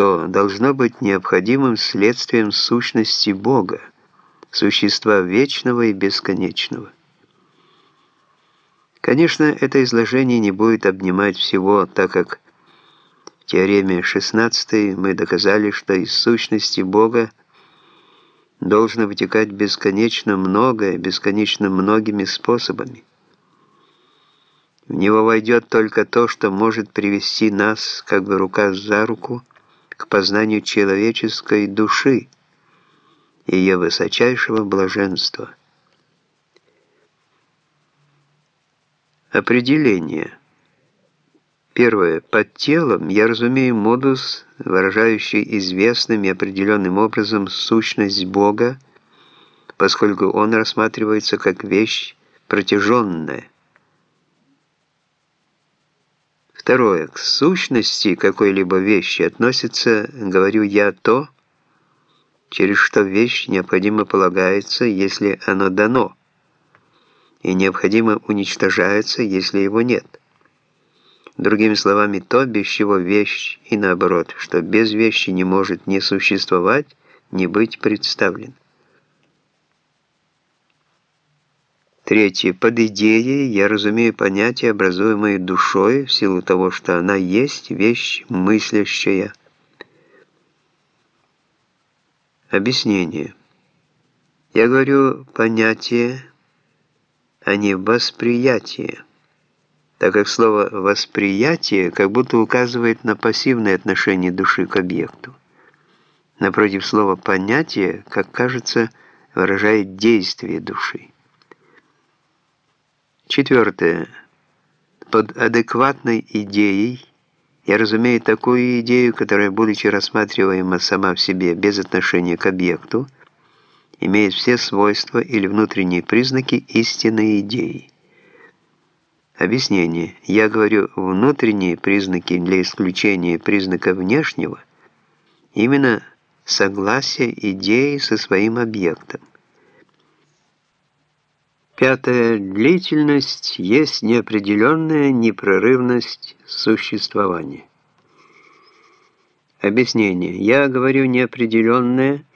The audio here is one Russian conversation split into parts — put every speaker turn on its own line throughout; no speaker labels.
что должно быть необходимым следствием сущности Бога, существа вечного и бесконечного. Конечно, это изложение не будет обнимать всего, так как в теореме 16 мы доказали, что из сущности Бога должно вытекать бесконечно многое, бесконечно многими способами. В него войдет только то, что может привести нас, как бы рука за руку, познанию человеческой души ее высочайшего блаженства. Определение. Первое. Под телом я разумею модус, выражающий известным и определенным образом сущность Бога, поскольку он рассматривается как вещь протяженная. Второе. К сущности какой-либо вещи относится, говорю я, то, через что вещь необходимо полагается, если оно дано – и необходимо уничтожается, если его нет. Другими словами, то, без чего вещь, и наоборот, что без вещи не может ни существовать, ни быть представлен. Третье. Под идеей я разумею понятие, образуемое душой, в силу того, что она есть вещь мыслящая. Объяснение. Я говорю понятие, а не восприятие, так как слово «восприятие» как будто указывает на пассивное отношение души к объекту. Напротив слова «понятие», как кажется, выражает действие души. Четвертое. Под адекватной идеей я разумею такую идею, которая, будучи рассматриваема сама в себе без отношения к объекту, имеет все свойства или внутренние признаки истинной идеи. Объяснение. Я говорю внутренние признаки для исключения признака внешнего, именно согласие идеи со своим объектом. Пятое. Длительность есть неопределенная непрерывность существования. Объяснение. Я говорю неопределенное,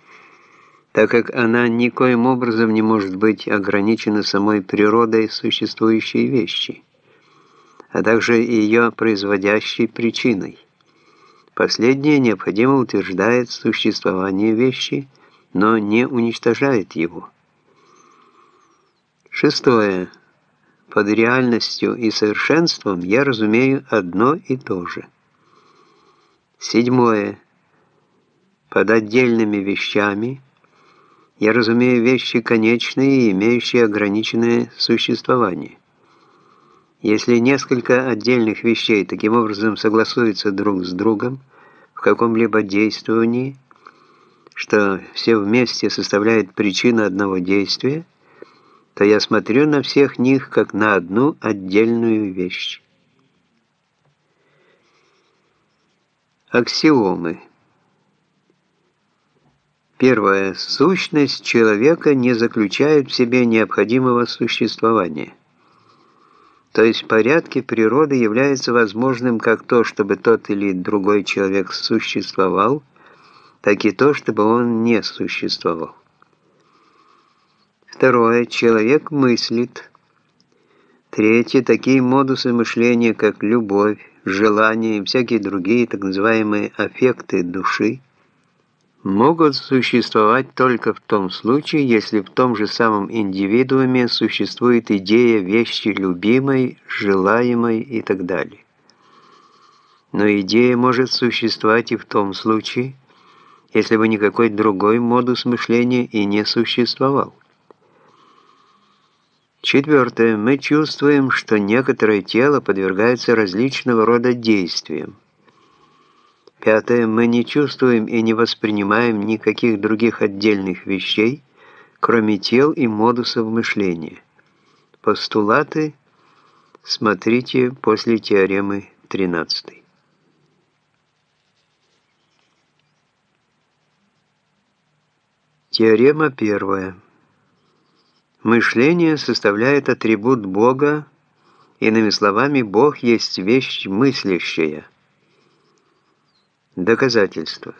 так как она никоим образом не может быть ограничена самой природой существующей вещи, а также ее производящей причиной. Последнее необходимо утверждает существование вещи, но не уничтожает его. Шестое. Под реальностью и совершенством я разумею одно и то же. Седьмое. Под отдельными вещами – я разумею вещи конечные и имеющие ограниченное существование. Если несколько отдельных вещей таким образом согласуются друг с другом в каком-либо действовании, что все вместе составляет причину одного действия, то я смотрю на всех них как на одну отдельную вещь. Аксиомы. Первое. Сущность человека не заключает в себе необходимого существования. То есть в порядке природы является возможным как то, чтобы тот или другой человек существовал, так и то, чтобы он не существовал. Второе. Человек мыслит. Третье. Такие модусы мышления, как любовь, желание и всякие другие так называемые аффекты души – могут существовать только в том случае, если в том же самом индивидууме существует идея вещи любимой, желаемой и так далее. Но идея может существовать и в том случае, если бы никакой другой модус мышления и не существовал. Четвертое. Мы чувствуем, что некоторое тело подвергается различного рода действиям. Пятое. Мы не чувствуем и не воспринимаем никаких других отдельных вещей, кроме тел и модусов мышления. Постулаты смотрите после теоремы 13. Теорема первая. Мышление составляет атрибут Бога, иными словами, Бог есть вещь мыслящая – Доказательство.